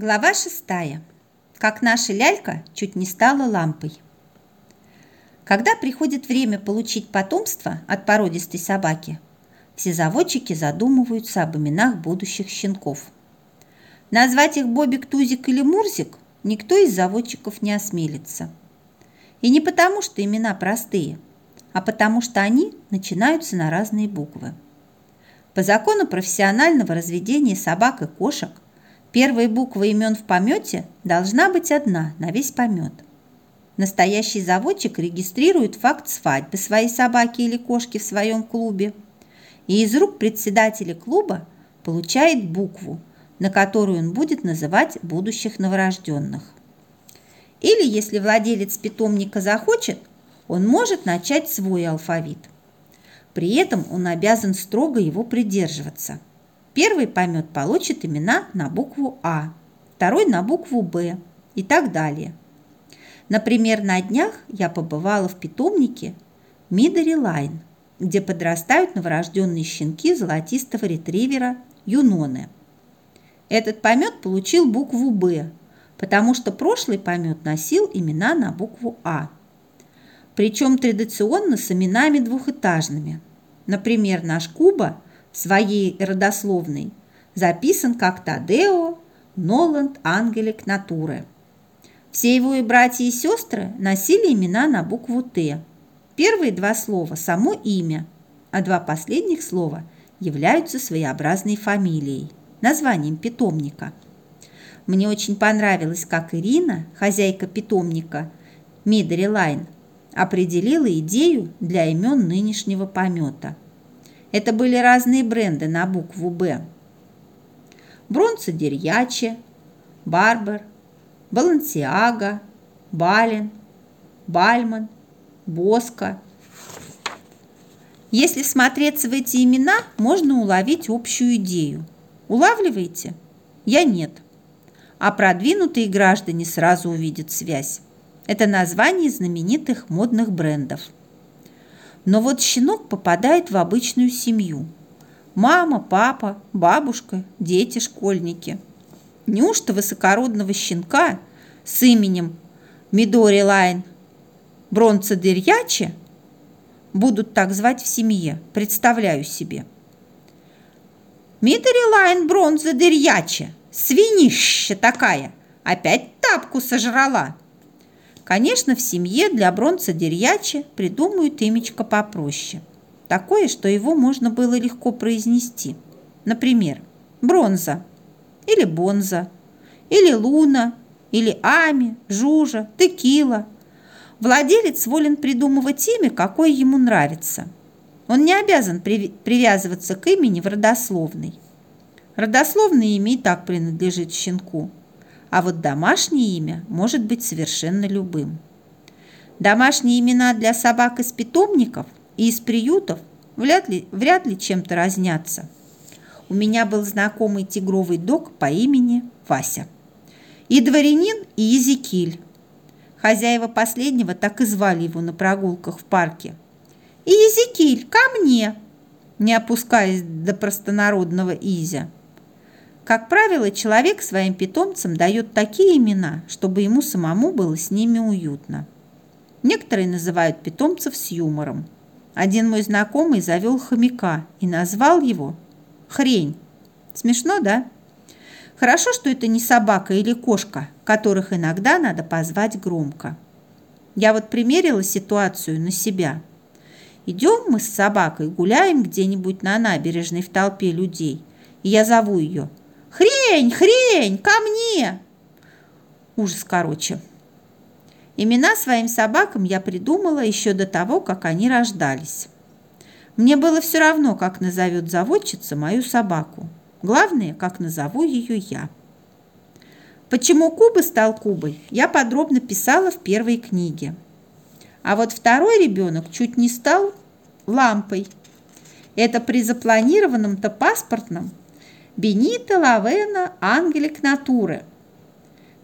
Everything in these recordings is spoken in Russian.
Глава шестая. Как наша лялька чуть не стала лампой. Когда приходит время получить потомство от породистой собаки, все заводчики задумываются об именах будущих щенков. Назвать их Бобик, Тузик или Мурзик никто из заводчиков не осмелится. И не потому, что имена простые, а потому что они начинаются на разные буквы. По закону профессионального разведения собак и кошек – Первая буква имен в помете должна быть одна на весь помет. Настоящий заводчик регистрирует факт свадьбы своей собаки или кошки в своем клубе и из рук председателя клуба получает букву, на которую он будет называть будущих новорожденных. Или, если владелец питомника захочет, он может начать свой алфавит. При этом он обязан строго его придерживаться – Первый помет получит имена на букву А, второй на букву Б и так далее. Например, на днях я побывала в питомнике Midori Line, где подрастают новорожденные щенки золотистого ретривера Юноне. Этот помет получил букву «Б», потому что прошлый помет носил имена на букву «А». Причем традиционно с именами двухэтажными. Например, наш Куба – своей родословной записан как Тадео Ноланд Ангелик Натуре. Все его и братья и сестры носили имена на букву «Т». Первые два слова – само имя, а два последних слова являются своеобразной фамилией, названием питомника. Мне очень понравилось, как Ирина, хозяйка питомника Midori Line, определила идею для имен нынешнего помета – это были разные бренды на букву «Б». Бронца Дерьяче, Барбер, Балансиага, Бален, Balmain, Bosca. Если всмотреться в эти имена, можно уловить общую идею. Улавливаете? Я нет. А продвинутые граждане сразу увидят связь. Это название знаменитых модных брендов – но вот щенок попадает в обычную семью. Мама, папа, бабушка, дети, школьники. Неужто высокородного щенка с именем Мидори Лайн Бронца Дерьяче будут так звать в семье, представляю себе. Midori Line Бронза Дерьяче, свинища такая, опять тапку сожрала. Конечно, в семье для бронца Дерьячи придумают имечко попроще. Такое, что его можно было легко произнести. Например, Бронза или Бонза, или Луна, или Ами, Жужа, Текила. Владелец волен придумывать имя, какое ему нравится. Он не обязан привязываться к имени в родословной. Родословное имя и так принадлежит щенку а вот домашнее имя может быть совершенно любым. Домашние имена для собак из питомников и из приютов вряд ли, вряд ли чем-то разнятся. У меня был знакомый тигровый дог по имени Вася. И дворянин, и Езекиль. Хозяева последнего так и звали его на прогулках в парке. «И Езекиль, ко мне!» не опускаясь до простонародного Изя. Как правило, человек своим питомцам дает такие имена, чтобы ему самому было с ними уютно. Некоторые называют питомцев с юмором. Один мой знакомый завел хомяка и назвал его «Хрень». Смешно, да? Хорошо, что это не собака или кошка, которых иногда надо позвать громко. Я вот примерила ситуацию на себя. Идем мы с собакой, гуляем где-нибудь на набережной в толпе людей, и я зову ее – Хрень, хрень, ко мне! Ужас короче. Имена своим собакам я придумала еще до того, как они рождались. Мне было все равно, как назовет заводчица мою собаку. Главное, как назову ее я. Почему Куба стал Кубой, я подробно писала в первой книге. А вот второй ребенок чуть не стал лампой. Это при запланированном-то паспортном Бенита Лавена «Ангелик натуры».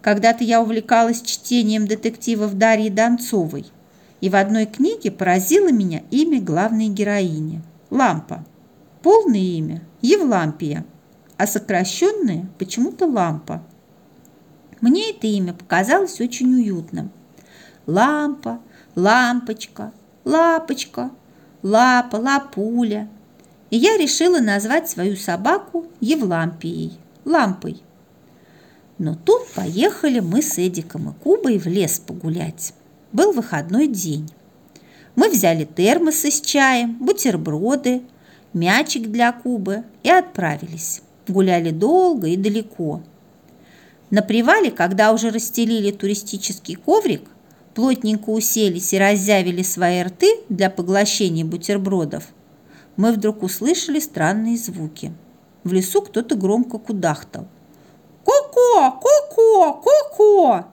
Когда-то я увлекалась чтением детективов Дарьи Донцовой, и в одной книге поразило меня имя главной героини – Лампа. Полное имя – Евлампия, а сокращенное – почему-то Лампа. Мне это имя показалось очень уютным. Лампа, лампочка, лапочка, лапа, лапуля. И я решила назвать свою собаку Евлампией, лампой. Но тут поехали мы с Эдиком и Кубой в лес погулять. Был выходной день. Мы взяли термосы с чаем, бутерброды, мячик для Кубы и отправились. Гуляли долго и далеко. На привале, когда уже расстелили туристический коврик, плотненько уселись и разъявили свои рты для поглощения бутербродов, мы вдруг услышали странные звуки. В лесу кто-то громко кудахтал. «Ко-ко! Ко-ко! Ко-ко!»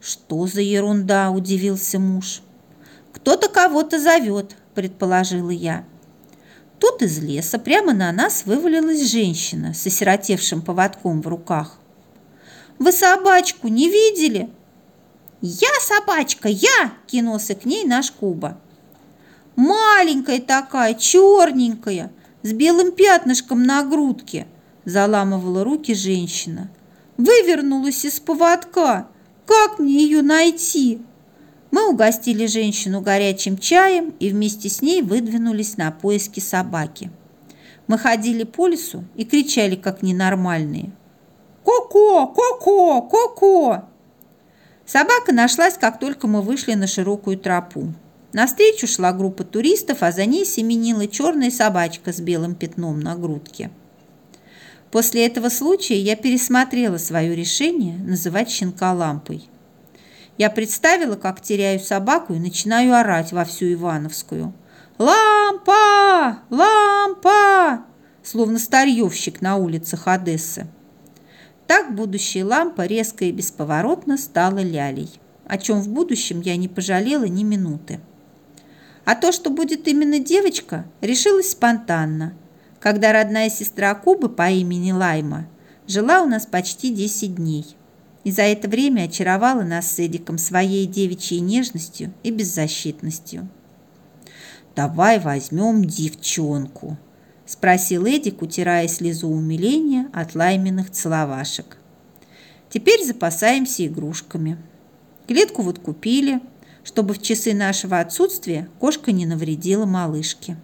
«Что за ерунда?» – удивился муж. «Кто-то кого-то зовет», – предположила я. Тут из леса прямо на нас вывалилась женщина с осиротевшим поводком в руках. «Вы собачку не видели?» «Я собачка, я!» – кинулся к ней наш Куба. «Маленькая такая, черненькая, с белым пятнышком на грудке!» – заламывала руки женщина. «Вывернулась из поводка! Как мне ее найти?» Мы угостили женщину горячим чаем и вместе с ней выдвинулись на поиски собаки. Мы ходили по лесу и кричали, как ненормальные. «Ко-ко! Ко-ко! Ко-ко!» Собака нашлась, как только мы вышли на широкую тропу. Навстречу шла группа туристов, а за ней семенила черная собачка с белым пятном на грудке. После этого случая я пересмотрела свое решение называть щенка лампой. Я представила, как теряю собаку и начинаю орать во всю Ивановскую. «Лампа! Лампа!» Словно старьевщик на улицах Одессы. Так будущая лампа резко и бесповоротно стала лялей, о чем в будущем я не пожалела ни минуты. А то, что будет именно девочка, решилось спонтанно, когда родная сестра Кубы по имени Лайма жила у нас почти 10 дней и за это время очаровала нас с Эдиком своей девичьей нежностью и беззащитностью. «Давай возьмем девчонку», – спросил Эдик, утирая слезу умиления от лайменных целовашек. «Теперь запасаемся игрушками. Клетку вот купили, чтобы в часы нашего отсутствия кошка не навредила малышке».